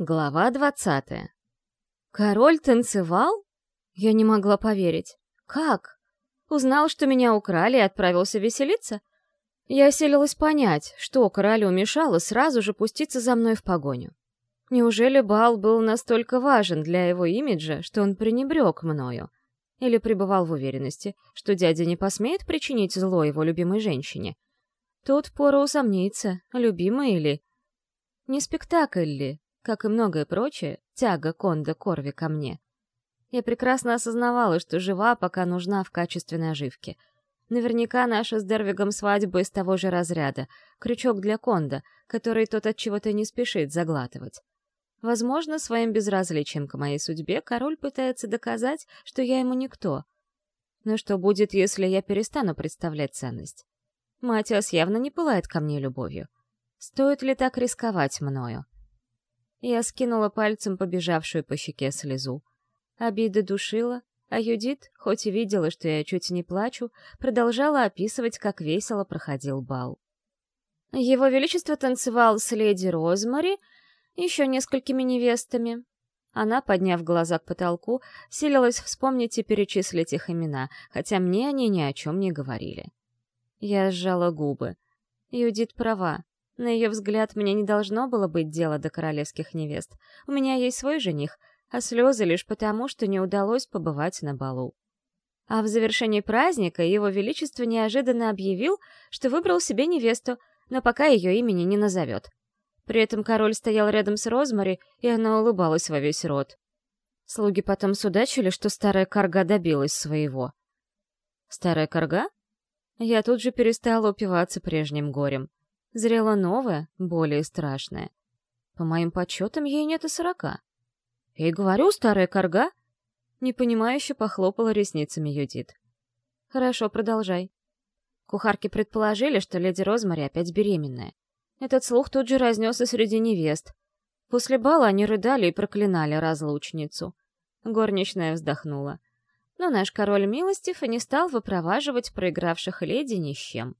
Глава двадцатая. Король танцевал? Я не могла поверить. Как? Узнал, что меня украли и отправился веселиться? Я селилась понять, что королю мешало сразу же пуститься за мной в погоню. Неужели бал был настолько важен для его имиджа, что он пренебрег мною? Или пребывал в уверенности, что дядя не посмеет причинить зло его любимой женщине? Тут пора усомниться, любимой ли. Не спектакль ли, как и многое прочее, тяга Конда Корви ко мне. Я прекрасно осознавала, что жива, пока нужна в качестве наживки. Наверняка наша с Дервигом свадьба из того же разряда, крючок для Конда, который тот от чего-то не спешит заглатывать. Возможно, своим безразличием к моей судьбе король пытается доказать, что я ему никто. Но что будет, если я перестану представлять ценность? Матиас явно не пылает ко мне любовью. Стоит ли так рисковать мною? Я скинула пальцем побежавшую по щеке слезу. Обида душила, а Юдит, хоть и видела, что я чуть не плачу, продолжала описывать, как весело проходил бал. Его Величество танцевал с леди Розмари, еще несколькими невестами. Она, подняв глаза к потолку, силилась вспомнить и перечислить их имена, хотя мне они ни о чем не говорили. Я сжала губы. Юдит права. На ее взгляд, мне не должно было быть дела до королевских невест. У меня есть свой жених, а слезы лишь потому, что не удалось побывать на балу. А в завершении праздника его величество неожиданно объявил, что выбрал себе невесту, но пока ее имени не назовет. При этом король стоял рядом с Розмари, и она улыбалась во весь рот. Слуги потом судачили, что старая корга добилась своего. Старая корга? Я тут же перестала упиваться прежним горем. Зрело новое, более страшное. По моим подсчетам, ей нет и сорока. «Я и говорю, старая корга!» Непонимающе похлопала ресницами Юдит. «Хорошо, продолжай». Кухарки предположили, что леди Розмари опять беременная. Этот слух тут же разнесся среди невест. После бала они рыдали и проклинали разлучницу. Горничная вздохнула. Но наш король милостив и не стал выпроваживать проигравших леди ни с чем.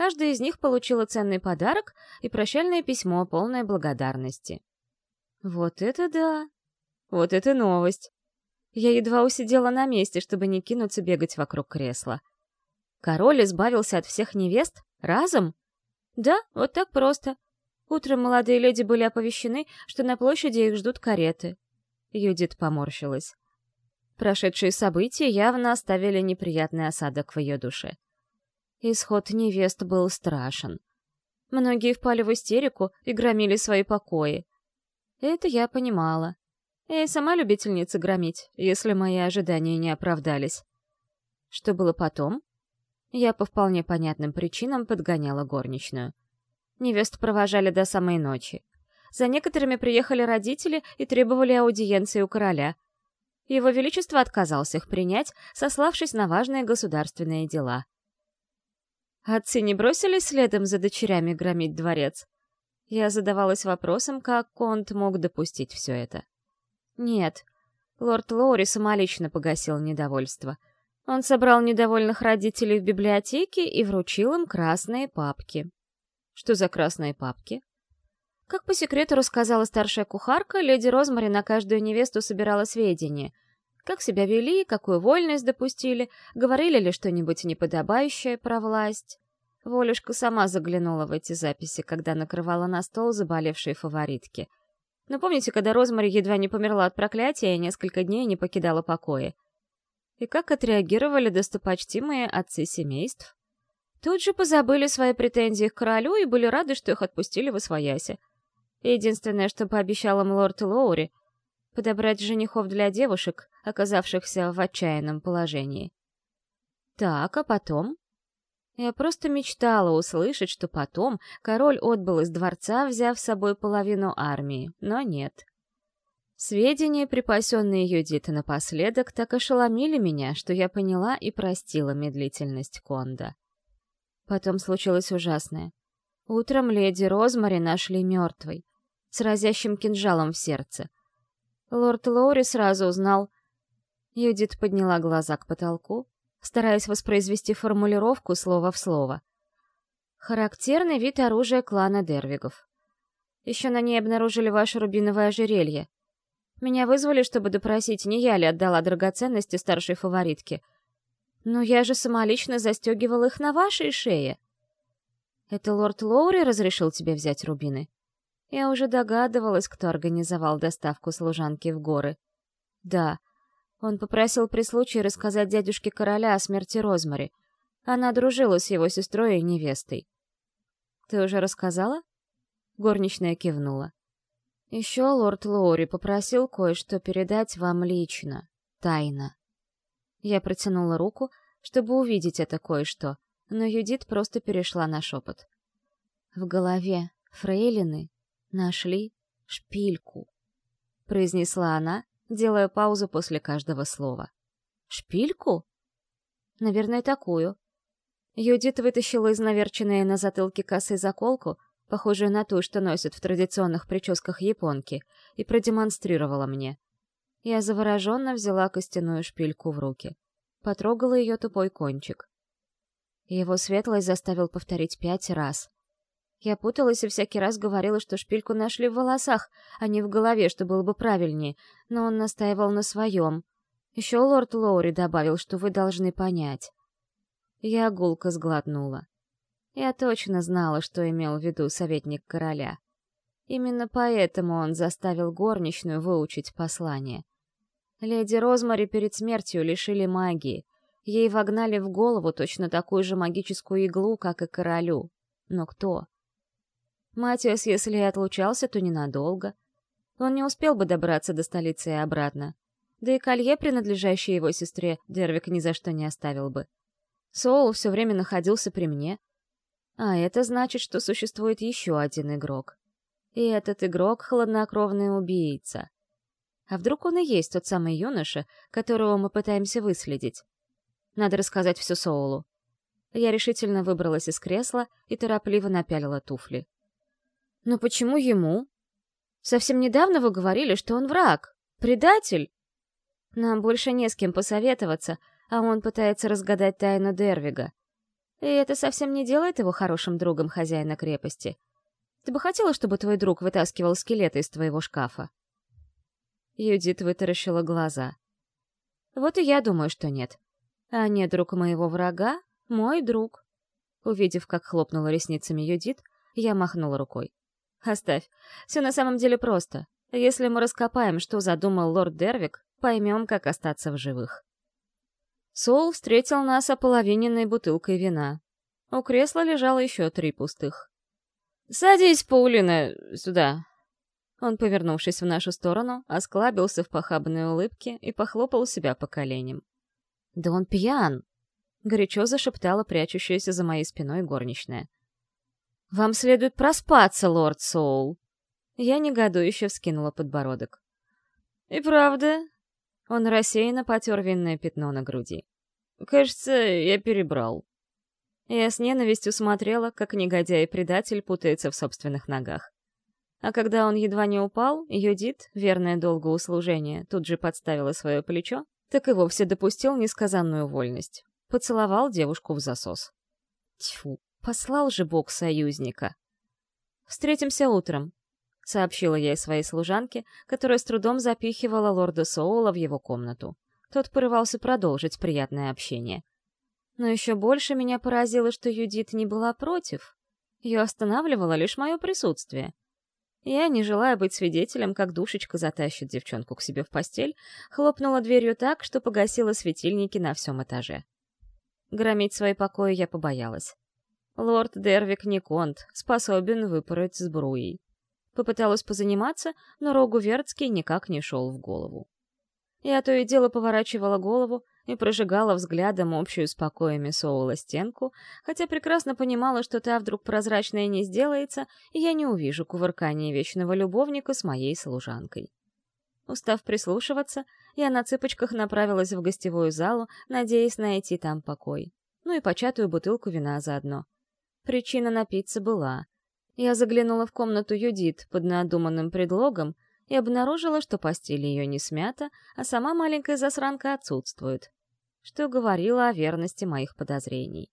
Каждая из них получила ценный подарок и прощальное письмо, полное благодарности. Вот это да! Вот это новость! Я едва усидела на месте, чтобы не кинуться бегать вокруг кресла. Король избавился от всех невест? Разом? Да, вот так просто. Утром молодые леди были оповещены, что на площади их ждут кареты. Юдит поморщилась. Прошедшие события явно оставили неприятный осадок в ее душе. Исход невест был страшен. Многие впали в истерику и громили свои покои. Это я понимала. Я и сама любительница громить, если мои ожидания не оправдались. Что было потом? Я по вполне понятным причинам подгоняла горничную. Невест провожали до самой ночи. За некоторыми приехали родители и требовали аудиенции у короля. Его Величество отказался их принять, сославшись на важные государственные дела — Отцы не бросились следом за дочерями громить дворец? Я задавалась вопросом, как Конт мог допустить все это. Нет, лорд Лоури самолично погасил недовольство. Он собрал недовольных родителей в библиотеке и вручил им красные папки. Что за красные папки? Как по секрету рассказала старшая кухарка, леди Розмари на каждую невесту собирала сведения. Как себя вели, какую вольность допустили, говорили ли что-нибудь неподобающее про власть. Волюшка сама заглянула в эти записи, когда накрывала на стол заболевшие фаворитки. Но помните, когда Розмари едва не померла от проклятия и несколько дней не покидала покоя? И как отреагировали достопочтимые отцы семейств? Тут же позабыли свои претензии к королю и были рады, что их отпустили в освояси. Единственное, что пообещал им лорд Лоури — подобрать женихов для девушек, оказавшихся в отчаянном положении. Так, а потом? Я просто мечтала услышать, что потом король отбыл из дворца, взяв с собой половину армии, но нет. Сведения, припасенные Юдитой напоследок, так ошеломили меня, что я поняла и простила медлительность Конда. Потом случилось ужасное. Утром леди Розмари нашли мертвой, с разящим кинжалом в сердце. Лорд Лоури сразу узнал... Юдит подняла глаза к потолку, стараясь воспроизвести формулировку слово в слово. Характерный вид оружия клана Дервигов. Еще на ней обнаружили ваше рубиновое ожерелье. Меня вызвали, чтобы допросить, не я ли отдала драгоценности старшей фаворитке. Но я же самолично застегивал их на вашей шее. Это лорд Лоури разрешил тебе взять рубины? Я уже догадывалась, кто организовал доставку служанки в горы. Да, он попросил при случае рассказать дядюшке короля о смерти Розмари. Она дружила с его сестрой и невестой. «Ты уже рассказала?» Горничная кивнула. «Еще лорд Лоури попросил кое-что передать вам лично, тайно». Я протянула руку, чтобы увидеть это кое-что, но Юдит просто перешла на шепот. В голове фрейлины нашли шпильку, произнесла она, делая паузу после каждого слова. «Шпильку?» «Наверное, такую». Юдит вытащила из наверченной на затылке косы заколку, похожую на ту, что носят в традиционных прическах японки, и продемонстрировала мне. Я завороженно взяла костяную шпильку в руки. Потрогала ее тупой кончик. Его светлость заставил повторить пять раз. Я путалась и всякий раз говорила, что шпильку нашли в волосах, а не в голове, что было бы правильнее, но он настаивал на своем. Еще лорд Лоури добавил, что вы должны понять. Я гулко сглотнула. Я точно знала, что имел в виду советник короля. Именно поэтому он заставил горничную выучить послание. Леди Розмари перед смертью лишили магии. Ей вогнали в голову точно такую же магическую иглу, как и королю. Но кто? Матиас, если и отлучался, то ненадолго. Он не успел бы добраться до столицы и обратно. Да и колье, принадлежащее его сестре, Дервик ни за что не оставил бы. Соул все время находился при мне. А это значит, что существует еще один игрок. И этот игрок — хладнокровный убийца. А вдруг он и есть тот самый юноша, которого мы пытаемся выследить? Надо рассказать все Соулу. Я решительно выбралась из кресла и торопливо напялила туфли. Но почему ему? Совсем недавно вы говорили, что он враг, предатель. Нам больше не с кем посоветоваться, а он пытается разгадать тайну Дервига. И это совсем не делает его хорошим другом хозяина крепости. Ты бы хотела, чтобы твой друг вытаскивал скелеты из твоего шкафа?» Юдит вытаращила глаза. «Вот и я думаю, что нет. А не друг моего врага — мой друг». Увидев, как хлопнула ресницами Юдит, я махнула рукой. Оставь. Все на самом деле просто. Если мы раскопаем, что задумал лорд Дервик, поймем, как остаться в живых. Сол встретил нас ополовиненной бутылкой вина. У кресла лежало еще три пустых. «Садись, Паулина, сюда!» Он, повернувшись в нашу сторону, осклабился в похабной улыбке и похлопал себя по коленям. «Да он пьян!» — горячо зашептала прячущаяся за моей спиной горничная. «Вам следует проспаться, лорд Соул!» Я негодующе вскинула подбородок. «И правда?» Он рассеянно потер винное пятно на груди. «Кажется, я перебрал». Я с ненавистью смотрела, как негодяй-предатель путается в собственных ногах. А когда он едва не упал, Юдит, верная долгу услужения, тут же подставила свое плечо, так и вовсе допустил несказанную вольность. Поцеловал девушку в засос. Тьфу, Послал же Бог союзника. «Встретимся утром», — сообщила я своей служанке, которая с трудом запихивала лорда Соула в его комнату. Тот порывался продолжить приятное общение. Но еще больше меня поразило, что Юдит не была против. Ее останавливало лишь мое присутствие. Я, не желая быть свидетелем, как душечка затащит девчонку к себе в постель, хлопнула дверью так, что погасила светильники на всем этаже. Громить свои покои я побоялась. Лорд Дервик не конт, способен выпороть сбруей. Попыталась позаниматься, но Рогу Вертский никак не шел в голову. Я то и дело поворачивала голову и прожигала взглядом общую с покоями Соула стенку, хотя прекрасно понимала, что та вдруг прозрачная не сделается, и я не увижу кувыркания вечного любовника с моей служанкой. Устав прислушиваться, я на цыпочках направилась в гостевую залу, надеясь найти там покой. Ну и початую бутылку вина заодно. Причина напиться была. Я заглянула в комнату Юдит под надуманным предлогом и обнаружила, что постель ее не смята, а сама маленькая засранка отсутствует, что говорило о верности моих подозрений.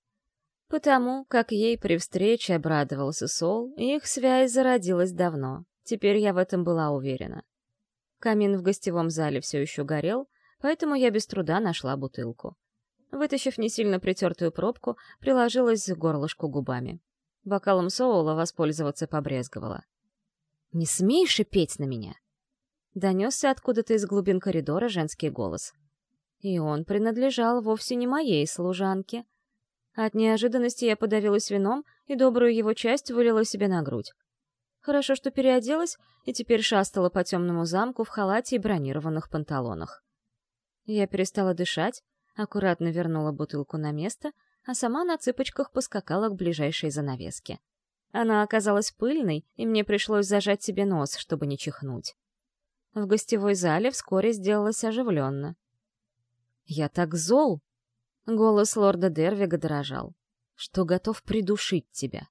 Потому как ей при встрече обрадовался Сол, их связь зародилась давно. Теперь я в этом была уверена. Камин в гостевом зале все еще горел, поэтому я без труда нашла бутылку. Вытащив не сильно притертую пробку, приложилась к горлышку губами. Бокалом Соула воспользоваться побрезговала. «Не смей шипеть на меня!» Донесся откуда-то из глубин коридора женский голос. И он принадлежал вовсе не моей служанке. От неожиданности я подавилась вином и добрую его часть вылила себе на грудь. Хорошо, что переоделась и теперь шастала по темному замку в халате и бронированных панталонах. Я перестала дышать, аккуратно вернула бутылку на место, а сама на цыпочках поскакала к ближайшей занавеске. Она оказалась пыльной, и мне пришлось зажать себе нос, чтобы не чихнуть. В гостевой зале вскоре сделалось оживленно. «Я так зол!» — голос лорда Дервига дрожал. «Что готов придушить тебя!»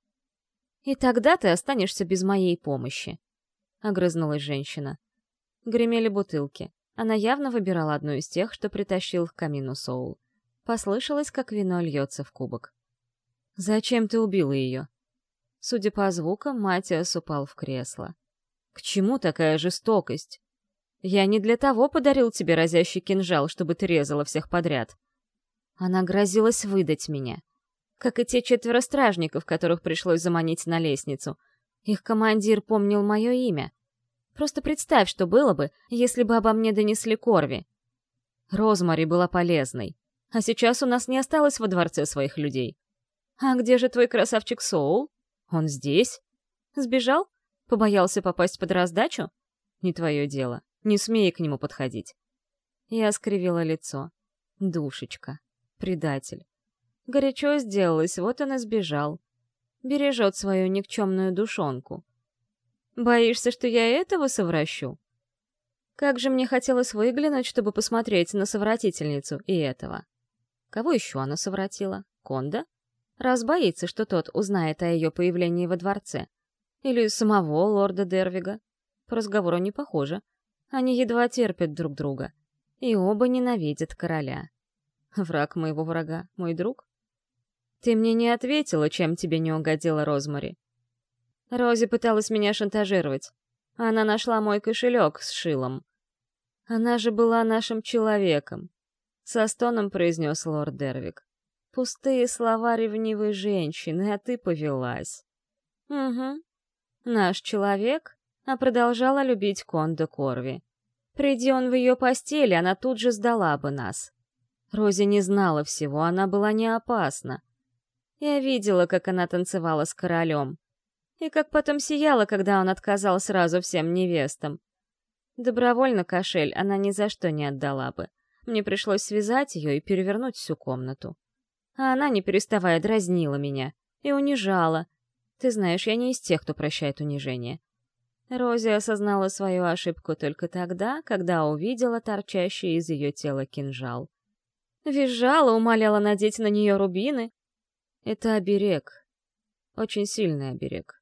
«И тогда ты останешься без моей помощи!» — огрызнулась женщина. Гремели бутылки. Она явно выбирала одну из тех, что притащил к камину Соул. Послышалось, как вино льется в кубок. «Зачем ты убила ее?» Судя по звукам, Матиас упал в кресло. «К чему такая жестокость? Я не для того подарил тебе разящий кинжал, чтобы ты резала всех подряд. Она грозилась выдать меня. Как и те четверо стражников, которых пришлось заманить на лестницу. Их командир помнил мое имя. Просто представь, что было бы, если бы обо мне донесли Корви. Розмари была полезной. А сейчас у нас не осталось во дворце своих людей. А где же твой красавчик Соул? Он здесь? Сбежал? Побоялся попасть под раздачу? Не твое дело. Не смей к нему подходить. Я скривила лицо. Душечка. Предатель. Горячо сделалось, вот он и сбежал. Бережет свою никчемную душонку. Боишься, что я этого совращу? Как же мне хотелось выглянуть, чтобы посмотреть на совратительницу и этого. Кого еще она совратила? Конда? Раз боится, что тот узнает о ее появлении во дворце. Или самого лорда Дервига. По разговору не похоже. Они едва терпят друг друга. И оба ненавидят короля. Враг моего врага — мой друг? Ты мне не ответила, чем тебе не угодила Розмари. Рози пыталась меня шантажировать. Она нашла мой кошелек с шилом. Она же была нашим человеком. Со стоном произнес лорд Дервик. Пустые слова ревнивой женщины, а ты повелась. Угу. Наш человек, а продолжала любить Конда Корви. Приди он в ее постели, она тут же сдала бы нас. Рози не знала всего, она была не опасна. Я видела, как она танцевала с королем. И как потом сияла, когда он отказал сразу всем невестам. Добровольно кошель она ни за что не отдала бы. Мне пришлось связать ее и перевернуть всю комнату. А она, не переставая, дразнила меня и унижала. Ты знаешь, я не из тех, кто прощает унижение. Рози осознала свою ошибку только тогда, когда увидела торчащий из ее тела кинжал. Визжала, умоляла надеть на нее рубины. Это оберег. Очень сильный оберег.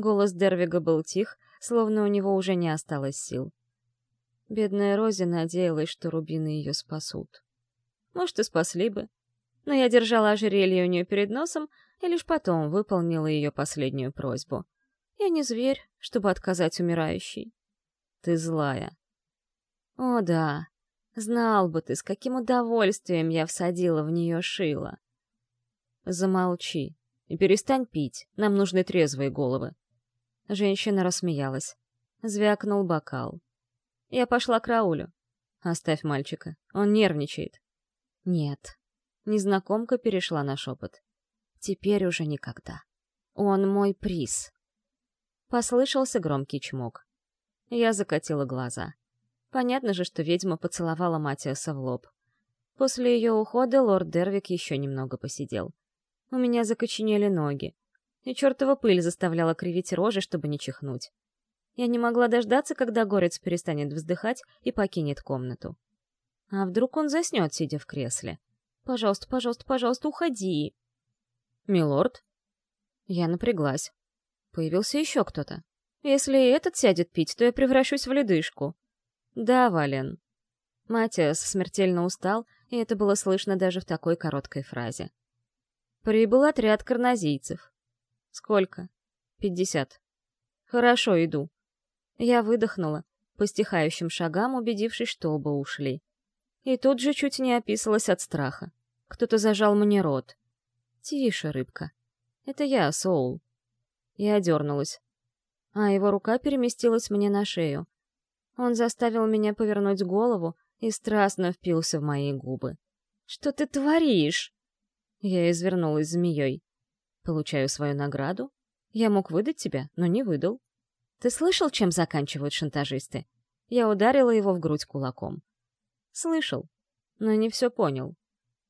Голос Дервига был тих, словно у него уже не осталось сил. Бедная Рози надеялась, что рубины ее спасут. Может, и спасли бы. Но я держала ожерелье у нее перед носом и лишь потом выполнила ее последнюю просьбу. Я не зверь, чтобы отказать умирающей. Ты злая. О да, знал бы ты, с каким удовольствием я всадила в нее шило. Замолчи и перестань пить, нам нужны трезвые головы. Женщина рассмеялась. Звякнул бокал. Я пошла к Раулю. Оставь мальчика, он нервничает. Нет. Незнакомка перешла на шепот. Теперь уже никогда. Он мой приз. Послышался громкий чмок. Я закатила глаза. Понятно же, что ведьма поцеловала Матиаса в лоб. После ее ухода лорд Дервик еще немного посидел. У меня закоченели ноги и чертова пыль заставляла кривить рожи, чтобы не чихнуть. Я не могла дождаться, когда горец перестанет вздыхать и покинет комнату. А вдруг он заснет, сидя в кресле? Пожалуйста, пожалуйста, пожалуйста, уходи. Милорд? Я напряглась. Появился еще кто-то. Если этот сядет пить, то я превращусь в ледышку. Да, Вален. Матиас смертельно устал, и это было слышно даже в такой короткой фразе. Прибыл отряд карназийцев. Сколько? Пятьдесят. Хорошо, иду. Я выдохнула, по стихающим шагам убедившись, что оба ушли. И тут же чуть не описалась от страха. Кто-то зажал мне рот. «Тише, рыбка. Это я, Соул». Я дернулась. А его рука переместилась мне на шею. Он заставил меня повернуть голову и страстно впился в мои губы. «Что ты творишь?» Я извернулась змеей. «Получаю свою награду? Я мог выдать тебя, но не выдал. Ты слышал, чем заканчивают шантажисты?» Я ударила его в грудь кулаком. Слышал, но не все понял.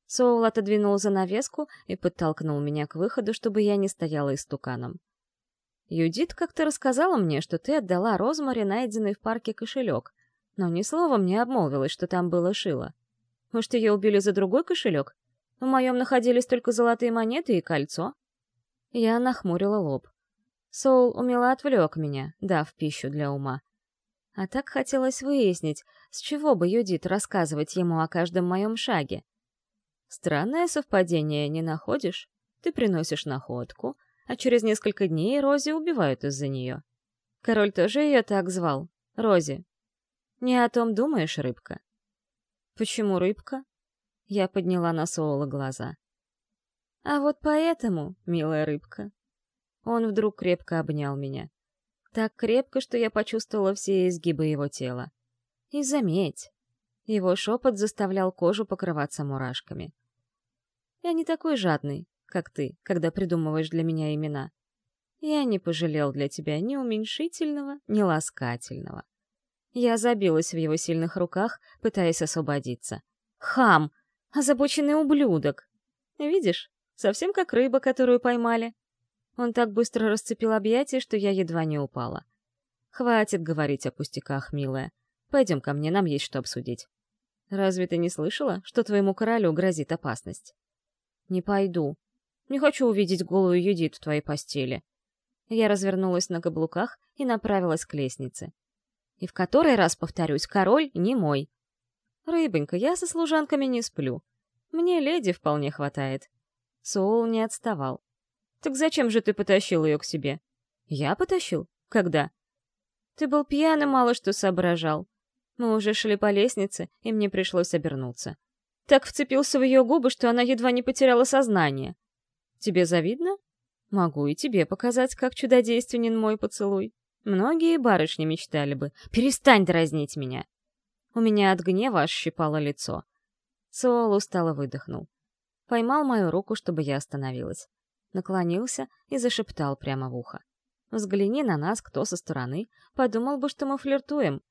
Соул отодвинул занавеску и подтолкнул меня к выходу, чтобы я не стояла истуканом. «Юдит как-то рассказала мне, что ты отдала Розмаре найденный в парке кошелек, но ни словом не обмолвилась, что там было шило. Может, ее убили за другой кошелек? В моем находились только золотые монеты и кольцо?» Я нахмурила лоб. Соул умело отвлек меня, дав пищу для ума. А так хотелось выяснить, с чего бы Юдит рассказывать ему о каждом моем шаге. Странное совпадение, не находишь? Ты приносишь находку, а через несколько дней Рози убивают из-за нее. Король тоже ее так звал. Рози. Не о том думаешь, рыбка? Почему рыбка? Я подняла на Соула глаза. А вот поэтому, милая рыбка. Он вдруг крепко обнял меня. Так крепко, что я почувствовала все изгибы его тела. И заметь, его шепот заставлял кожу покрываться мурашками. Я не такой жадный, как ты, когда придумываешь для меня имена. Я не пожалел для тебя ни уменьшительного, ни ласкательного. Я забилась в его сильных руках, пытаясь освободиться. Хам! Озабоченный ублюдок! Видишь, совсем как рыба, которую поймали. Он так быстро расцепил объятия, что я едва не упала. Хватит говорить о пустяках, милая. Пойдем ко мне, нам есть что обсудить. Разве ты не слышала, что твоему королю грозит опасность? Не пойду. Не хочу увидеть голую Юдит в твоей постели. Я развернулась на каблуках и направилась к лестнице. И в который раз повторюсь, король не мой. Рыбонька, я со служанками не сплю. Мне леди вполне хватает. Соул не отставал. Так зачем же ты потащил ее к себе? Я потащил? Когда? Ты был пьян и мало что соображал. Мы уже шли по лестнице, и мне пришлось обернуться. Так вцепился в ее губы, что она едва не потеряла сознание. Тебе завидно? Могу и тебе показать, как чудодейственен мой поцелуй. Многие барышни мечтали бы. Перестань дразнить меня. У меня от гнева щипало лицо. Суол устало выдохнул. Поймал мою руку, чтобы я остановилась. Наклонился и зашептал прямо в ухо. Взгляни на нас, кто со стороны, подумал бы, что мы флиртуем.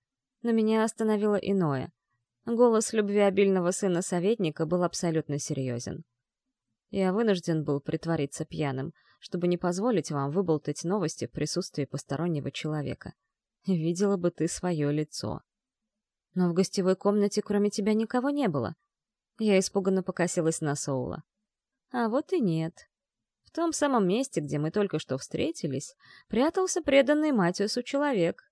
Но меня остановило иное. Голос любвеобильного сына советника был абсолютно серьезен. Я вынужден был притвориться пьяным, чтобы не позволить вам выболтать новости в присутствии постороннего человека. Видела бы ты свое лицо. Но в гостевой комнате кроме тебя никого не было. Я испуганно покосилась на Соула. А вот и нет. В том самом месте, где мы только что встретились, прятался преданный Матиусу человек.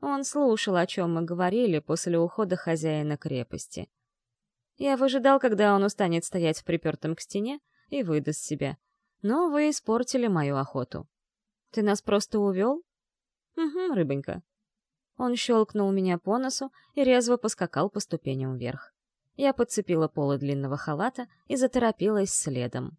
Он слушал, о чем мы говорили после ухода хозяина крепости. Я выжидал, когда он устанет стоять в припертом к стене и выдаст себя. Но вы испортили мою охоту. Ты нас просто увел? Угу, рыбонька. Он щелкнул меня по носу и резво поскакал по ступеням вверх. Я подцепила полы длинного халата и заторопилась следом.